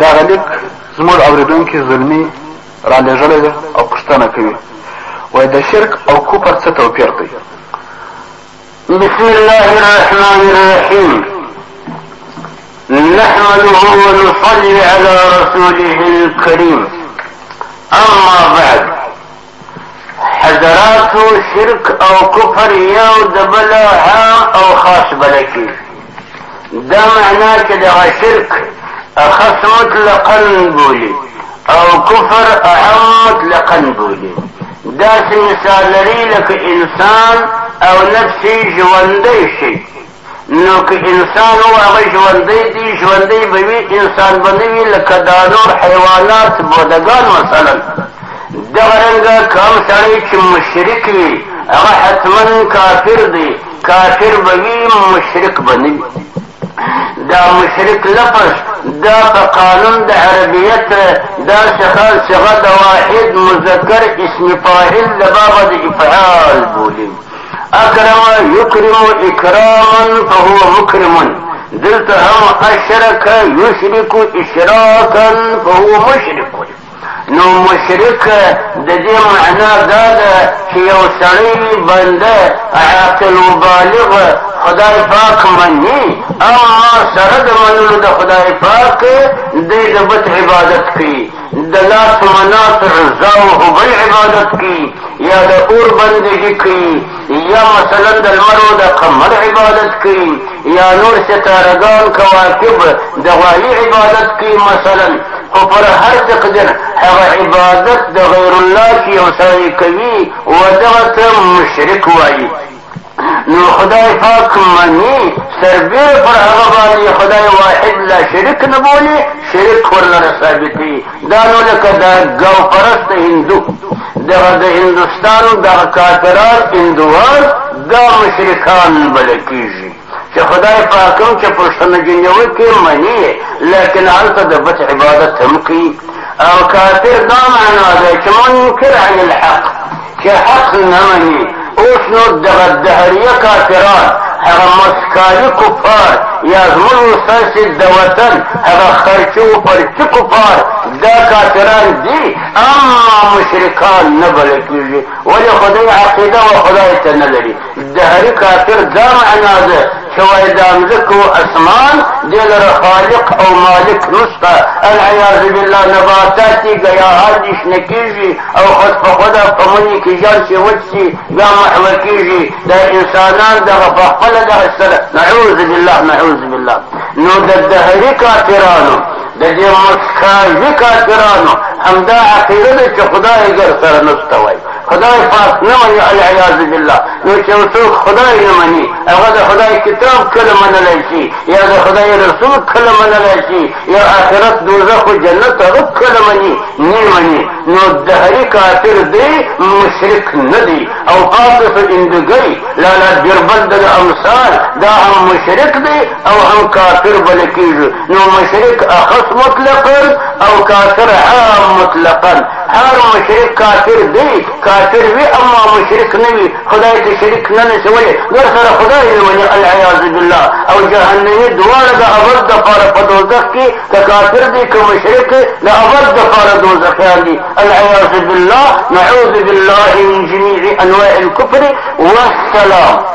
دغه لیک زموږ اورېدونکي زلمي رالېږلی دی او پوښتنه کوي وایي د شرک او کفر څه توپیر دی بسم الله الرحمن الرحيم نحمده ونصلي على رسوله الكريم أما بعد حضراتو شرک او کفر یو د بل عام او خاص بلل کېږي دا معنا چې دغه شرک اخص مطلقا بولي او کفر اعم مطلقا بولي داسې مثال لري لکه انسان او نفس ژوندی شي نو که انسان و هغه ژوندی دی ژوندی به وي انسان به نه وي لکه دا نور حیوانات بودګان مثلا دغه رنګه کم سړی چې مشرک وي هغه حتما کافر دی کافر به وي مشرک به نه وي دا مشرک لفظ دا په قانون د عربیت دا څخه څخه د واحد مذکر اسم فاعل د باب د افعال بولي اکرم یکرم اکراما فهو مکرم دلته هم اشرک یشرک اشراکا فهو مشرک نو مشرک د دې معنا دا ده چې یو سړی بنده عاقل و بالغ خدای پاک مني اما سره د منلو د خدای پاک دی د بت عبادت کوي د لات منات عزا او هبل عبادت کی یا د اور بندگی کی یا مثلا د لمر او د قمر عبادت کی یا نور ستارگان کواکب د غوالی عبادت کی مثلا خو پر هر تقدیر هغه عبادت د غیر الله کی او سړی کوي او دغه ته مشرک وایي نو خدای پاک منی سربیر پر هغه باندې خدای واحد لا شرک نه بولی شرک ورلره ثابتي دا نو لکه دا ګاو پرست هندو دغه د هندوستان دغه کافران هندوان دا مشرکان بلل کیږي چې خدای پاک هم چې پښتنه کې نیوکې مني لیکن هلته د بت عبادت هم کوي او کافر دا معنا ده چې منکر عن الحق چې حق نه مني اوس نو دغه دهریه کافران هغه مسکالي کفار یا زموږ ستاسې د وطن هغه خرچي و پرچي کفار دا کافران دي اما مشرکان نه بلل کېږي ولې خدای عقیده و خدای ته نه لري دهري کافر دا معنا ده چې وایي دا مځکه او اسمان دې لره خالق او مالک نشته العیاذ بالله نباتات دي ګیاهان دي شنه کېږي او خود په خوده په مني کې ژر چې وچ شي بیا محوه کېږي د انسانان دغه په خپله دغه سره نعوذ بالله نعوذ بالله نو د دهري کافرانو د دې مسکاژي کافرانو همدا عقیده ده چې خدای ګر سره نشته وایي خدای پاک نه مني العیاذ بالله نو چې یو څوک خدای نه مني هغه د خدای کتاب کله منلی شي یا د خدای رسول کله منلی شي یا آخرت دوزخ و جنت هغه کله مني نه مني نو د هري کافر دی مشرک نه دی او پاتې شو اندګۍ لالا بیربل د امثال دا هم مشرک دی او هم کافر بل کېږي نو مشرک اخص مطلقا او کافر عام مطلقا هر مشرک کافر دی کافر وی اما مشرک نه وی خدای ته شریک نه نشي ولی ور سره خدای دی ولی العیاذ بالله او جهنمی دواړه د ابد د پاره په دوزخ کې د کافر دی که مشرک د ابد د پاره دوزخیان دي العیاذ بالله نعوذ بالله من جميع انواع الكفر والسلام